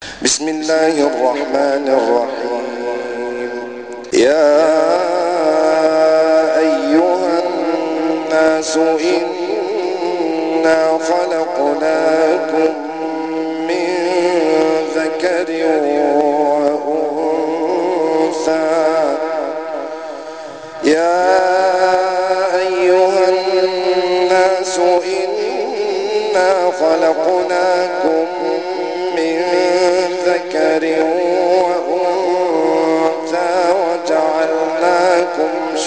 بسم الله الرحمن الرحيم. يا أيها الناس إنا خلقناكم من ذكر وأنثى. يا أيها الناس إنا خلقناكم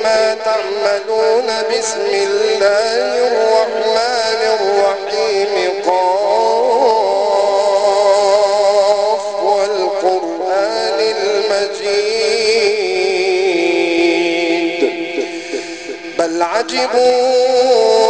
بما تعملون بسم الله الرحمن الرحيم. قاف والقرآن المجيد. بل عجبون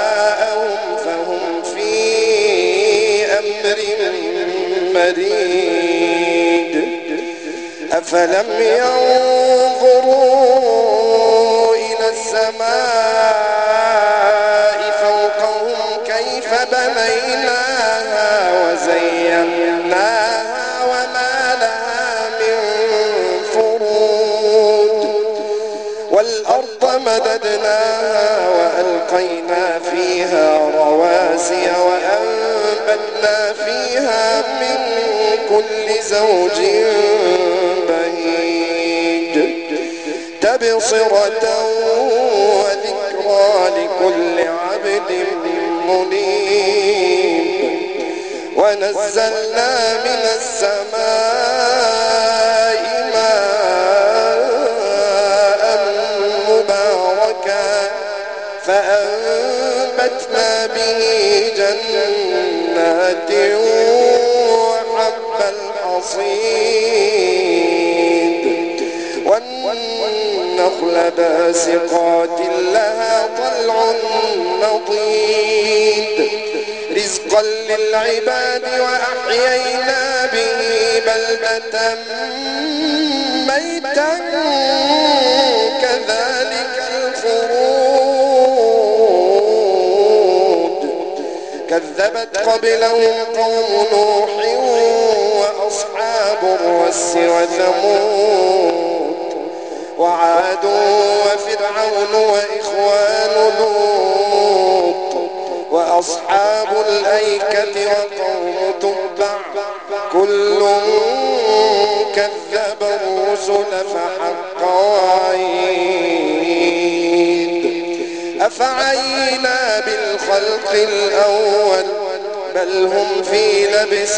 بريد أفلم ينظروا إلى السماء فوقهم كيف بنيناها وزيناها وما لها من فروض والأرض مددناها وألقينا فيها رواسي وأنبتناها لكل زوج بهيج تبصرة وذكرى لكل عبد منيب. ونزلنا من السماء ماء مباركا فأنبتنا به جنات حصيد والنخل باسقات لها طلع نضيد. رزقا للعباد وأحيينا به بلدة ميتا. كذلك الخروج. كذبت قبلهم قوم نوح وعاد والس وثمود وعاد وفرعون وإخوان لوط. وأصحاب الأيكة وقوم تبع. كل كذب الرسل فحق وعيد. أفعينا بالخلق الأول؟ بل هم في لبس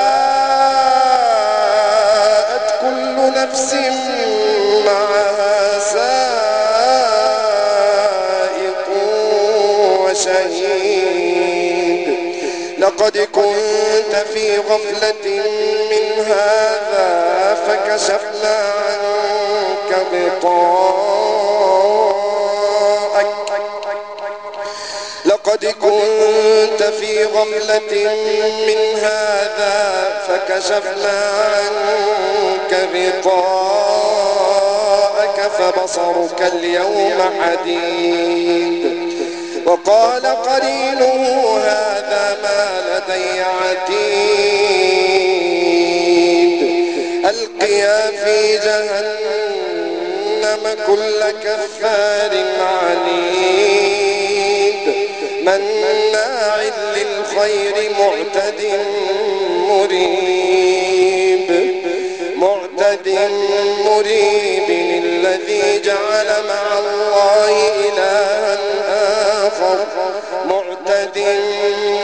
نفس معها سائق وشهيد. لقد كنت في غفلة من هذا فكشفنا عنك غطاءك. لقد كنت في غفلة من هذا فكشفنا عنك ربك لقاءك فبصرك اليوم حديد. وقال قرينه هذا ما لدي عتيد. ألقيا في جهنم كل كفار عنيد. من ناع للخير معتد مريد. مهد مريب الذي جعل مع الله إلها آخر. معتد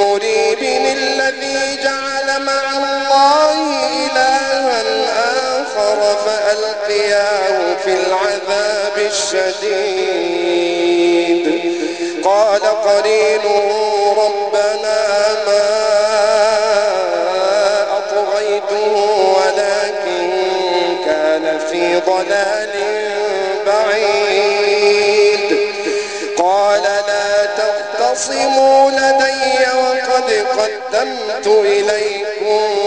مريب الذي جعل مع الله إلها آخر. فألقياه في العذاب الشديد. قال قرينه رب أقدمت إليكم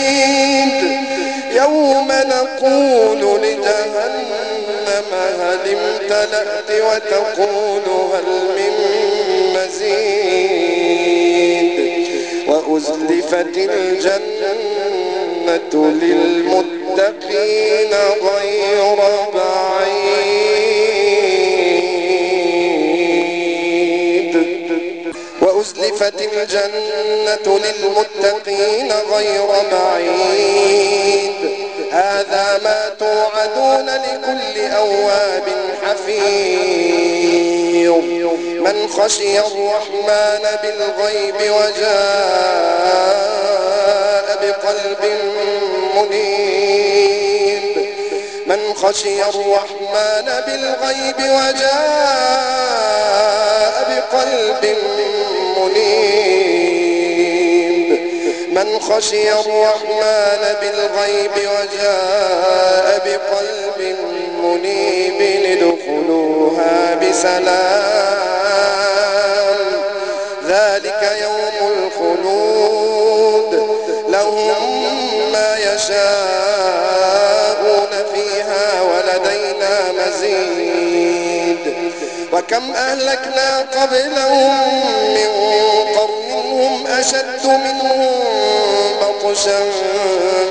تقول لجهنم هل امتلأت وتقول هل من مزيد وأزلفت الجنة للمتقين غير بعيد وأزلفت الجنة للمتقين غير بعيد هذا ما توعدون لكل أواب حفير من خشي الرحمن بالغيب وجاء بقلب منيب. من خشي الرحمن بالغيب وجاء بقلب منيب. من خشي الرحمن بالغيب وجاء بقلب منيب لدخلوها بسلام. ذلك يوم الخلود. لهم ما يشاءون فيها ولدينا مزيد. وكم أهلكنا قبلهم من قرن هم أشد منهم بطشا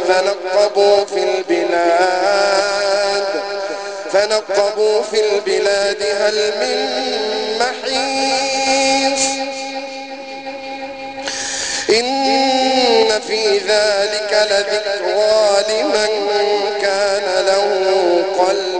فنقبوا في البلاد فنقبوا في البلاد هل من محيص؟ إن في ذلك لذكرى لمن كان له قلب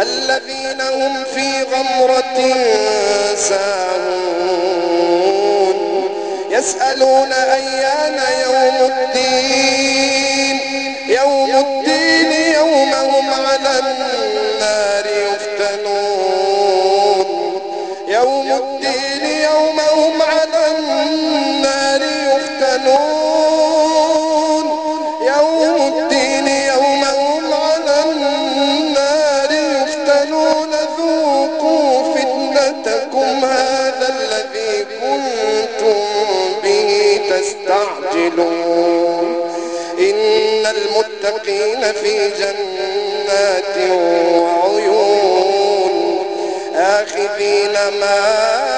الذين هم في غمرة ساهون. يسألون أيان يوم الدين. يوم الدين يوم هم على النار يفتنون. يوم الدين يوم هم على النار يفتنون. خالدون إن المتقين في جنات وعيون. آخذين ما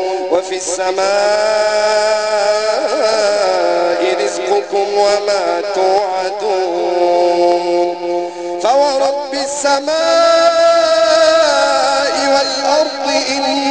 السماء رزقكم وما توعدون. فورب السماء والأرض إنه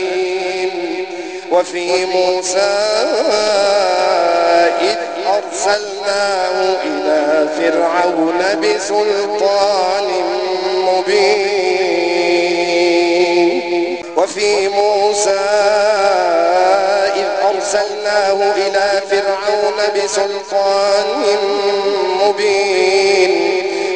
وفي موسى إذ أرسلناه إلى فرعون بسلطان مبين. وفي موسى إذ أرسلناه إلى فرعون بسلطان مبين.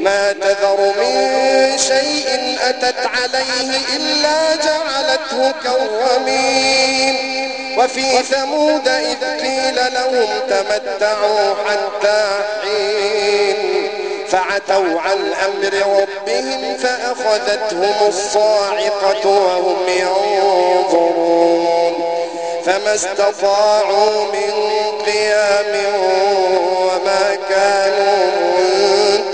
ما تذر من شيء أتت عليه إلا جعلته كرمين. وفي ثمود إذ قيل لهم تمتعوا حتى حين. فعتوا عن أمر ربهم فأخذتهم الصاعقة وهم ينظرون. فما استطاعوا من قيام وما كانوا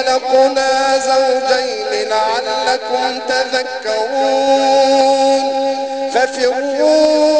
خلقنا زوجين لعلكم تذكرون. ففرون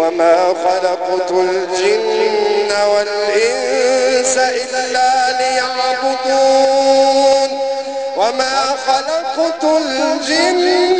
وما خلقت الجن والإنس إلا ليعبدون وما خلقت الجن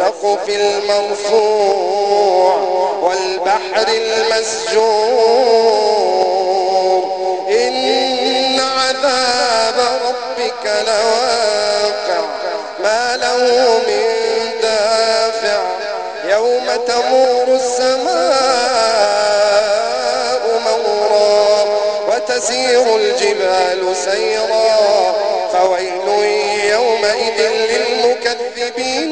والسقف المرفوع والبحر المسجور. إن عذاب ربك لواقع. ما له من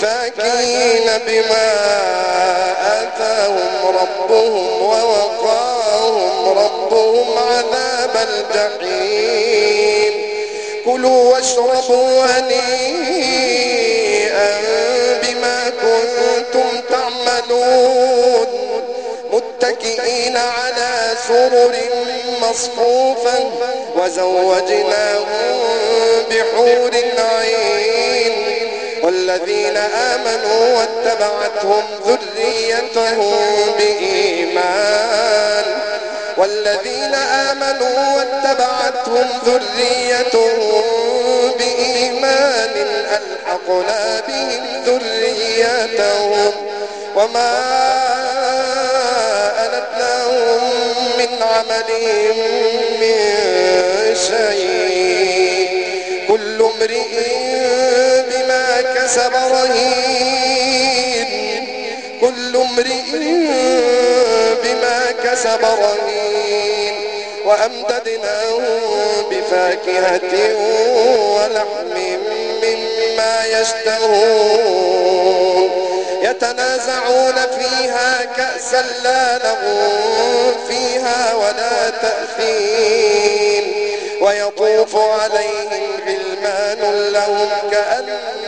فاكين بما آتاهم ربهم ووقاهم ربهم عذاب الجحيم كلوا واشربوا هنيئا بما كنتم تعملون متكئين على سرر مصفوفا وزوجناهم بحور عين الذين آمنوا واتبعتهم ذريتهم بإيمان. والذين آمنوا واتبعتهم ذريتهم بإيمان ألحقنا بهم ذريتهم وما ألتناهم من عملهم من شيء. كل امرئ حسب رهين. كل امرئ بما كسب رهين. وأمددناهم بفاكهة ولحم مما يشتهون. يتنازعون فيها كأسا لا لهم فيها ولا تأثيم. ويطوف عليهم غلمان لهم كأنهم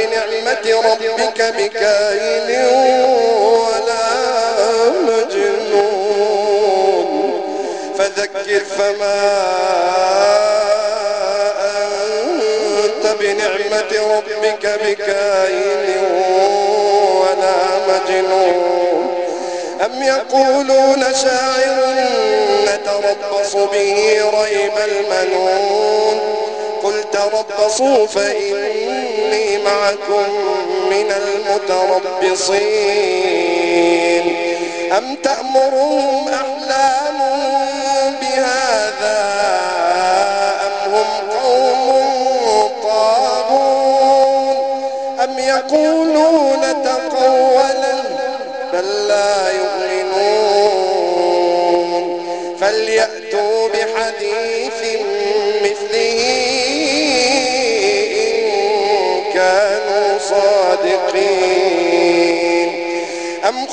بنعمة ربك بكائن ولا مجنون. فذكر فما أنت بنعمة ربك بكائن ولا مجنون. أم يقولون شاعر نتربص به ريب المنون. قل تربصوا فإن معكم من المتربصين. أم تأمرهم أحلام بهذا أم هم قوم طابون أم يقولون تقولا بل لا يؤمنون؟ فليأتوا بحديث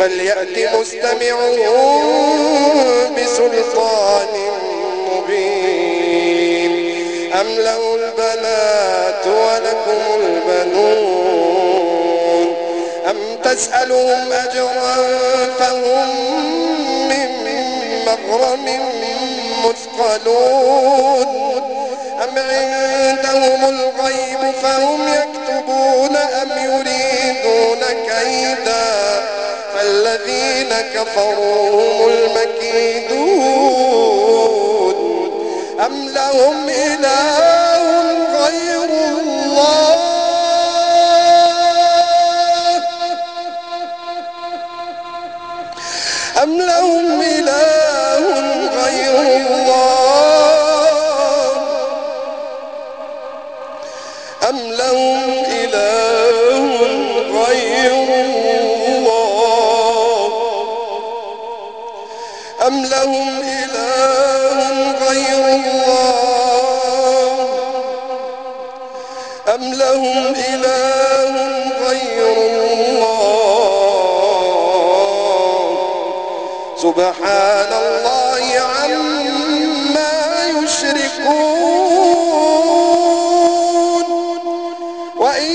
فليأت مستمعون بسلطان مبين. أم له البنات ولكم البنون. أم تسألهم أجرا فهم من مغرم مثقلون. أم عندهم الغيب فهم يكتبون أم يريدون الذين كفروا هم المكيدون أم لهم إله سبحان الله عما يشركون. وإن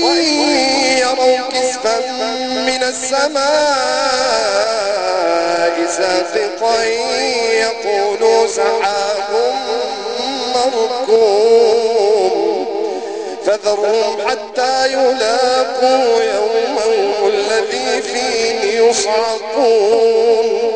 يروا كسفا من السماء سافقا يقولوا سحاب مركوم. فذرهم حتى يلاقوا يوما الذي فيه يصعقون.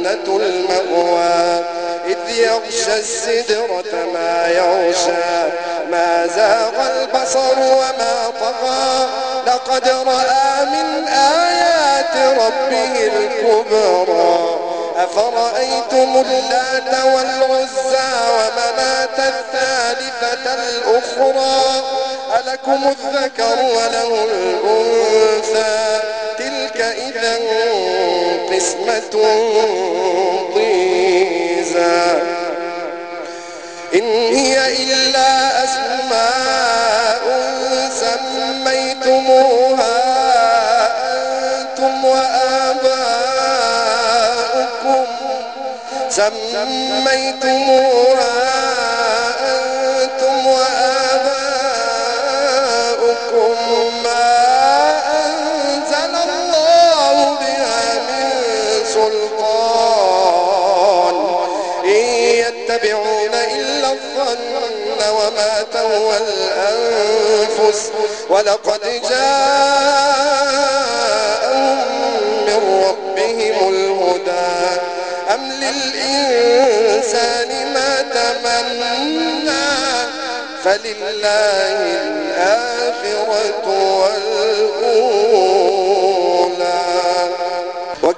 جنة المأوى إذ يغشى السدرة ما يغشى. ما زاغ البصر وما طغى. لقد رأى من آيات ربه الكبرى. أفرأيتم اللات والعزى ومنات الثالثة الأخرى؟ ألكم الذكر وله الأنثى. تلك إذا وقسمة ضيزا إن هي إلا أسماء سميتموها أنتم وآباؤكم. سميتموها والأنفس ولقد جاء من ربهم الهدى. أم للإنسان ما تمنى؟ فلله الآخرة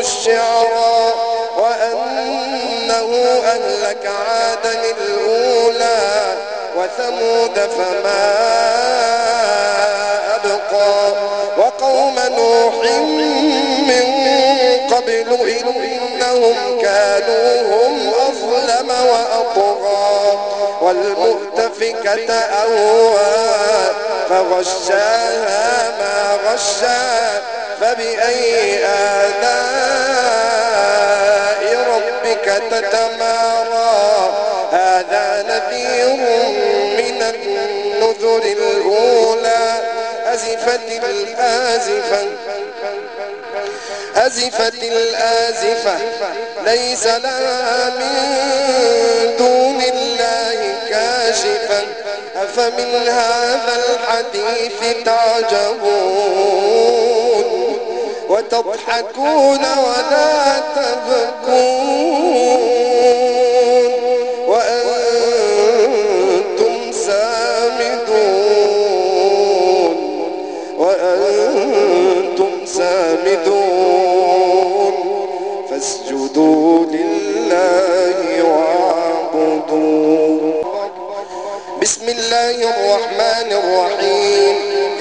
الشعرى وأنه أهلك عادا الأولى وثمود فما أبقى وقوم نوح من قبل إنهم كانوا هم أظلم وأطغى والمؤتفكة أهوى فغشاها ما غشا فبأي آلاء ربك تتمارى؟ هذا نذير من النذر الأولى. أزفت الآزفة. أزفت الآزفة. ليس لها من دون الله كاشفا أفمن هذا الحديث تعجبون؟ وتضحكون ولا تبكون وأنتم سامدون وأنتم سامدون فاسجدوا لله واعبدوا بسم الله الرحمن الرحيم.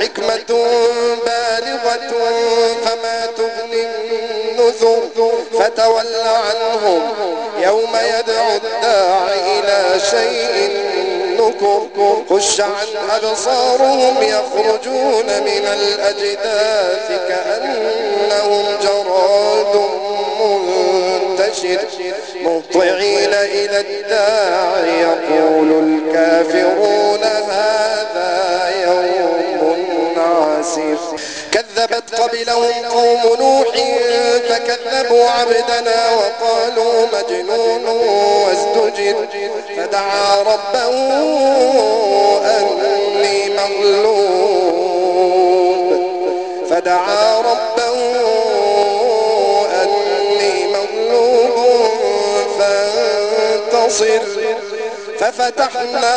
حكمة بالغة فما تغني النذر فتول عنهم يوم يدعو الداعي إلى شيء نكر خش عن أبصارهم يخرجون من الأجداث كأنهم جراد منتشر مطعين إلى الداع يقول الكافرون هذا يوم عاسف كذبت قبلهم قوم نوح فكذبوا عبدنا وقالوا مجنون وازدجر. فدعا ربه أني مغلوب. فدعا ربه أني مغلوب. فانتصر. ففتحنا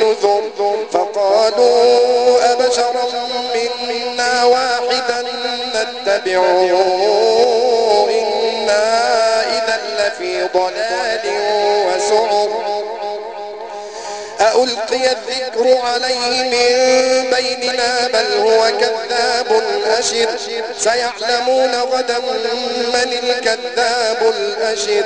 نذر فقالوا أبشرا منا واحدا نتبعه. إنا إذا لفي ضلال ألقي الذكر عليه من بيننا بل هو كذاب أشر. سيعلمون غدا من الكذاب الأشر.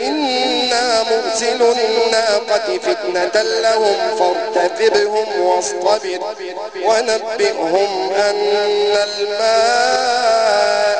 إنا مرسل الناقة فتنة لهم فارتفبهم واصطبر. ونبئهم أن الماء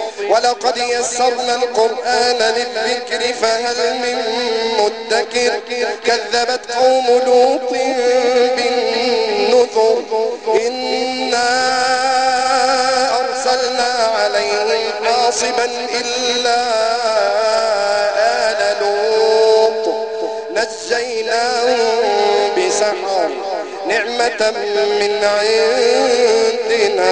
ولقد يسرنا القرآن للذكر فهل من مدكر كذبت قوم لوط بالنذر إنا أرسلنا عليهم ناصبا إلا آل لوط نجيناهم بسحر نعمة من عندنا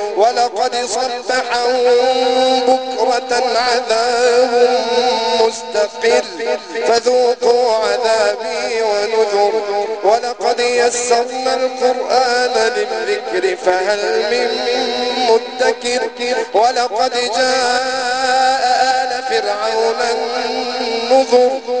ولقد صبحهم بكرة عذاب مستقر. فذوقوا عذابي ونذر. ولقد يسرنا القرآن للذكر فهل من متكر ولقد جاء آل فرعون النذر.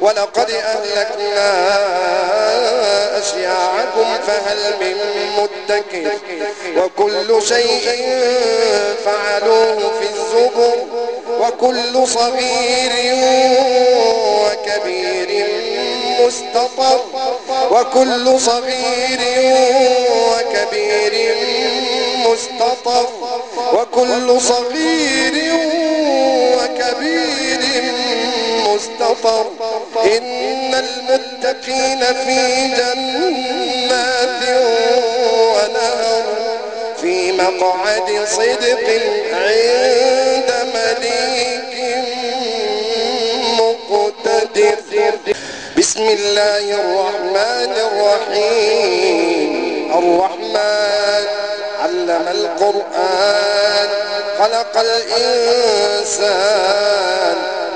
ولقد أهلكنا أشياعكم فهل من متكر وكل شيء فعلوه في الزبر وكل صغير وكبير مستطر وكل صغير وكبير مستطر وكل صغير وكبير إن المتقين في جنات ونهر في مقعد صدق عند مليك مقتدر. بسم الله الرحمن الرحيم. الرحمن علم القرآن خلق الإنسان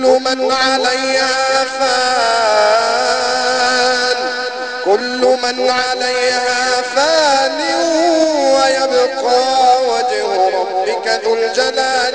كل من عليها فان كل من علي فان ويبقى وجه ربك ذو الجلال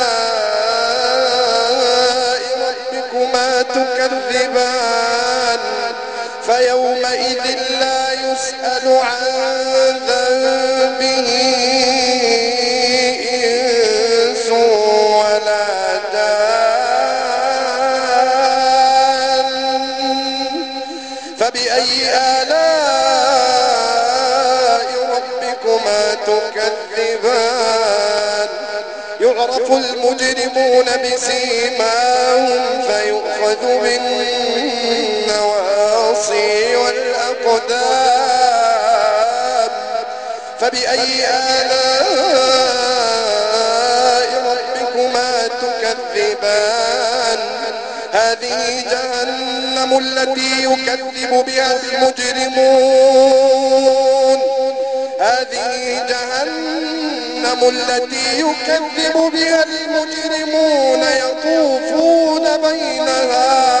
فيومئذ لا يسأل عن ذنبه إنس ولا دان فبأي آلاء ربكما تكذبان؟ يعرف المجرمون بسيماهم فيؤخذ بالنسبة المعاصي والأقدام فبأي آلاء ربكما تكذبان؟ هذه جهنم التي يكذب بها المجرمون. هذه جهنم التي يكذب بها المجرمون يطوفون بينها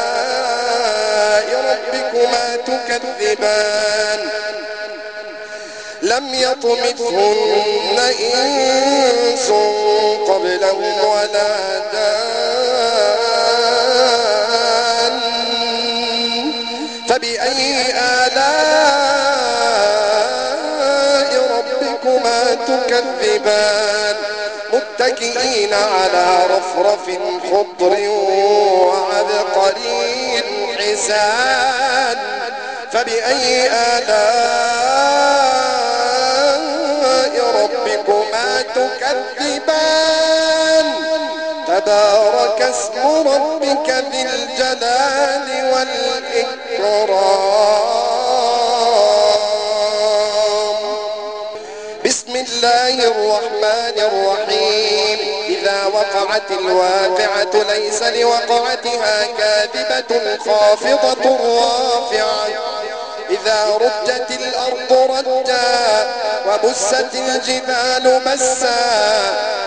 ربكما تكذبان لم يطمثهن إنس قبلهم ولا دان فبأي آلاء ربكما تكذبان متكئين على رفرف خضر وعبقرين الإنسان فبأي آلاء ربكما تكذبان؟ تبارك اسم ربك ذي الجلال والإكرام. بسم الله الرحمن الرحيم. الواقعة الواقعة ليس لوقعتها كاذبة خافضة رافعة. إذا رجت الأرض رجا وبست الجبال مسا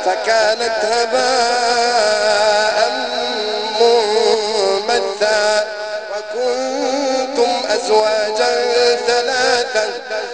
فكانت هباء.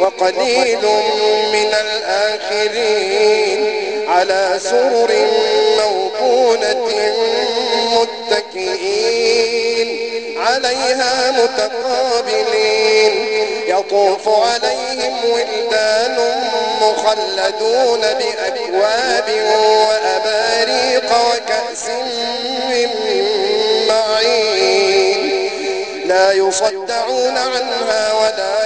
وقليل من الآخرين على سرر موقونة متكئين عليها متقابلين يطوف عليهم ولدان مخلدون بأكواب وأباريق وكأس من معين لا يصدعون عنها ولا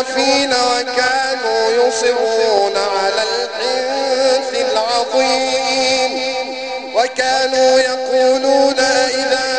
المترفين وكانوا يصرون على الحنث العظيم وكانوا يقولون إذا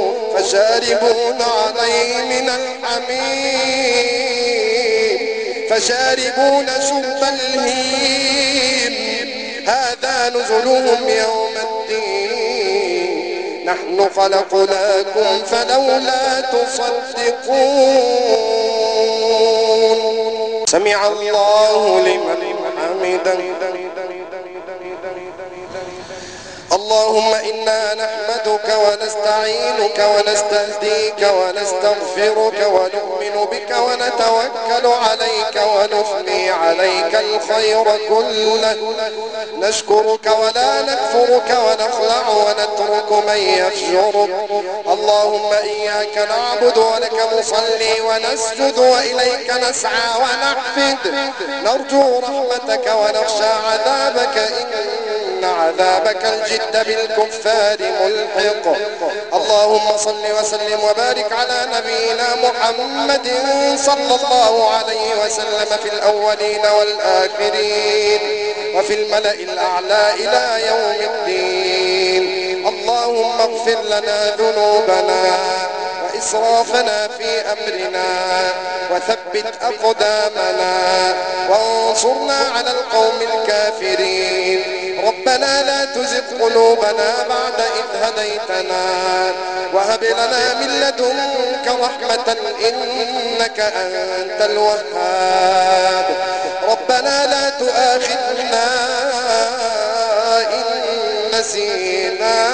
فشاربون عليه من الحميم فشاربون شرب الهيم. هذا نزلهم يوم الدين. نحن خلقناكم فلولا تصدقون. سمع الله لمن حمدا اللهم إنا نحن نحمدك ونستعينك ونستهديك ونستغفرك ونؤمن بك ونتوكل عليك ونثني عليك الخير كله. نشكرك ولا نكفرك ونخلع ونترك من يفجرك اللهم إياك نعبد ولك نصلي ونسجد وإليك نسعى ونحفد نرجو رحمتك ونخشى عذابك إن إن عذابك الجد بالكفار ملحق. اللهم صل وسلم وبارك على نبينا محمد صلى الله عليه وسلم في الأولين والآخرين وفي الملأ الأعلى إلى يوم الدين. اللهم اغفر لنا ذنوبنا وإسرافنا في أمرنا وثبت أقدامنا وانصرنا على القوم الكافرين. ربنا لا تزغ قلوبنا بعد إذ هديتنا وهب لنا من لدنك رحمة إنك أنت الوهاب. ربنا لا تؤاخذنا إن نسينا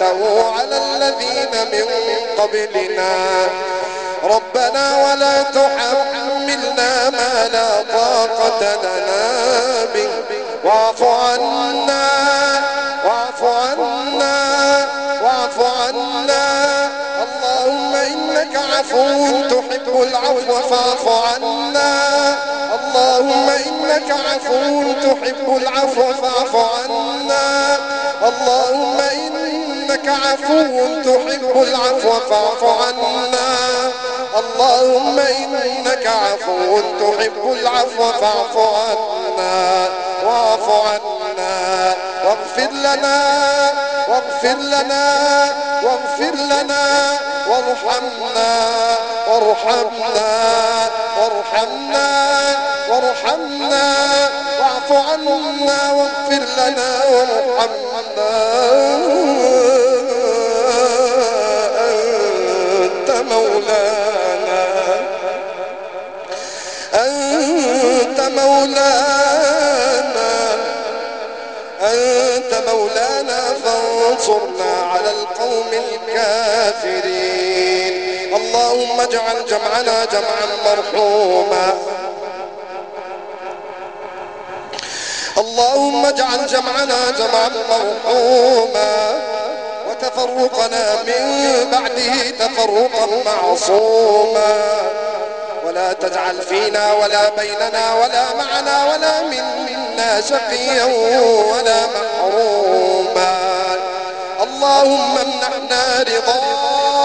استووا على الذين من قبلنا. ربنا ولا تحملنا ما لا طاقة لنا به. واعف عنا واعف عنا واعف عنا. اللهم إنك عفو تحب العفو فاعف عنا. اللهم إنك عفو تحب العفو فاعف عنا. اللهم إنك عفو تحب العفو فاعف عنا. اللهم إنك عفو تحب العفو فاعف عنا. واعف عنا. واغفر لنا. واغفر لنا. واغفر لنا. وارحمنا. وارحمنا. وارحمنا. وارحمنا. واعف عنا واغفر لنا. وارحمنا. مولانا أنت مولانا فانصرنا على القوم الكافرين. اللهم اجعل جمعنا جمعا مرحوما. اللهم اجعل جمعنا جمعا مرحوما. وتفرقنا من بعده تفرقا معصوما. ولا تجعل فينا ولا بيننا ولا معنا ولا من منا شقيا ولا محروما. اللهم امنعنا رضاك.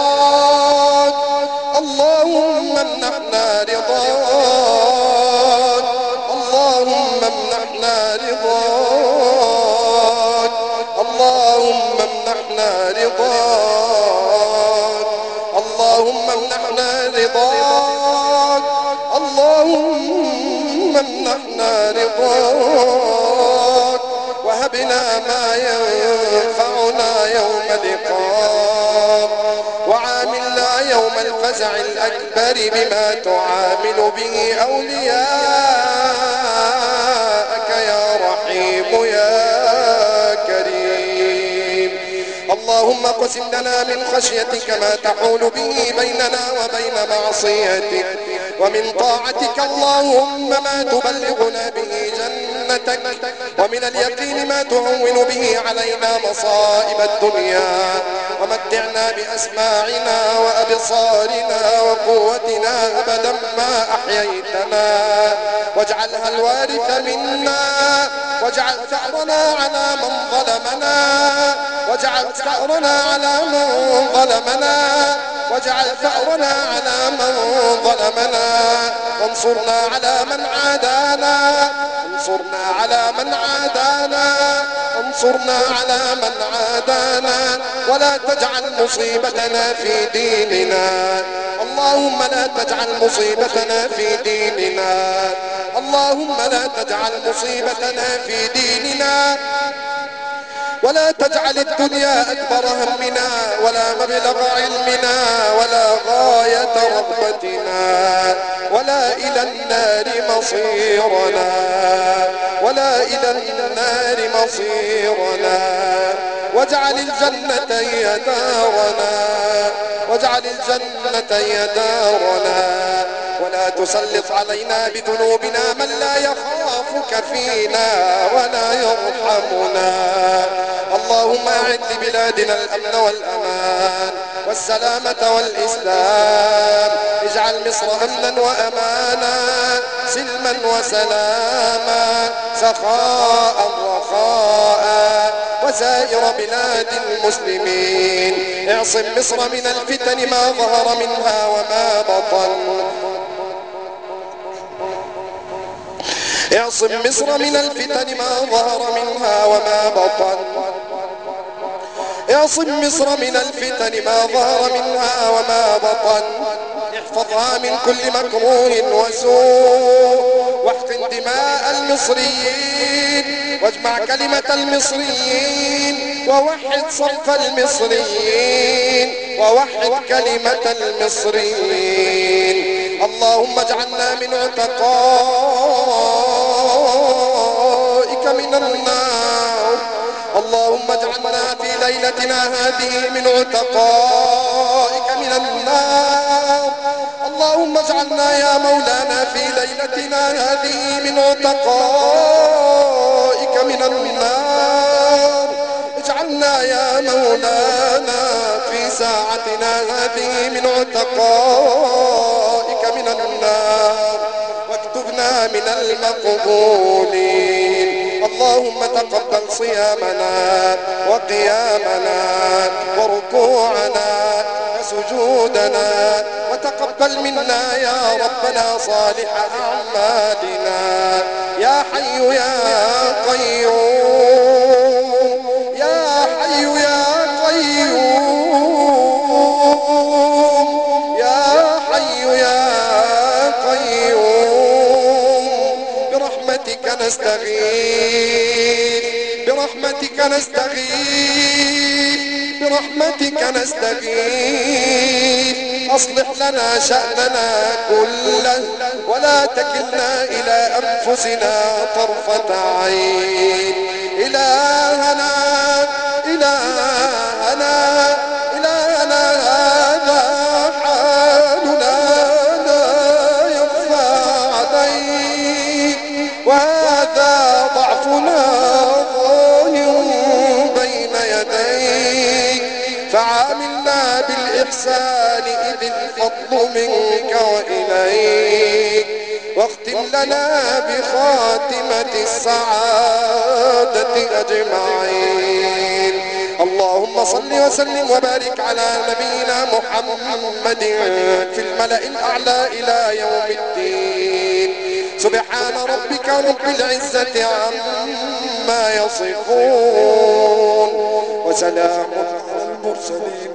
اللهم امنعنا رضاك. اللهم امنعنا رضاك. اللهم امنعنا رضاك. البيضاء وهبنا ما ينفعنا يوم لقاء وعاملنا يوم الفزع الأكبر بما تعامل به أولياء يا رحيم يا اللهم قسم لنا من خشيتك ما تحول به بيننا وبين معصيتك. ومن طاعتك اللهم ما تبلغنا به جنة جنتك. ومن اليقين ما تهون به علينا مصائب الدنيا. ومتعنا بأسماعنا وأبصارنا وقوتنا أبدا ما أحييتنا. واجعلها الوارث منا. واجعل ثأرنا على من ظلمنا. واجعل ثأرنا على من ظلمنا. واجعل ثأرنا على من ظلمنا. وانصرنا على من عادانا. انصرنا على من عادانا انصرنا على من عادانا ولا تجعل مصيبتنا في ديننا. اللهم لا تجعل مصيبتنا في ديننا. اللهم لا تجعل مصيبتنا في ديننا. ولا تجعل الدنيا أكبر همنا ولا مبلغ علمنا ولا غاية رغبتنا ولا إلى النار مصيرنا ولا إلى النار مصيرنا واجعل الجنة هي دارنا واجعل الجنة هي دارنا ولا تسلط علينا بذنوبنا من لا يخافك فينا ولا يرحمنا. اللهم أعد لبلادنا الأمن والأمان والسلامة والإسلام. اجعل مصر أمنا وأمانا سلما وسلاما سخاء رخاء وسائر بلاد المسلمين. اعصم مصر من الفتن ما ظهر منها وما بطن. اعصم مصر من الفتن ما ظهر منها وما بطن. اعصم مصر من الفتن ما ظهر منها وما بطن. احفظها من كل مكروه وسوء واحقن دماء المصريين واجمع كلمة المصريين ووحد صف المصريين ووحد كلمة المصريين. اللهم اجعلنا من عتقاء من النار اللهم اجعلنا في ليلتنا هذه من عتقائك من النار. اللهم اجعلنا يا مولانا في ليلتنا هذه من عتقائك من النار. اجعلنا يا مولانا في ساعتنا هذه من عتقائك من النار. واكتبنا من المقبولين اللهم تقبل صيامنا وقيامنا وركوعنا وسجودنا وتقبل منا يا ربنا صالح أعمالنا يا حي يا قيوم يا حي يا قيوم يا حي يا قيوم برحمتك نستغيث برحمتك نستغيث برحمتك نستغيث. أصلح لنا شأننا كله ولا تكلنا إلى أنفسنا طرفة عين. إلهنا إلهنا منك وإليك واختم لنا بخاتمة السعادة أجمعين. اللهم صل وسلم وبارك على نبينا محمد في الملأ الأعلى إلى يوم الدين. سبحان ربك رب العزة عما يصفون. وسلام على المرسلين.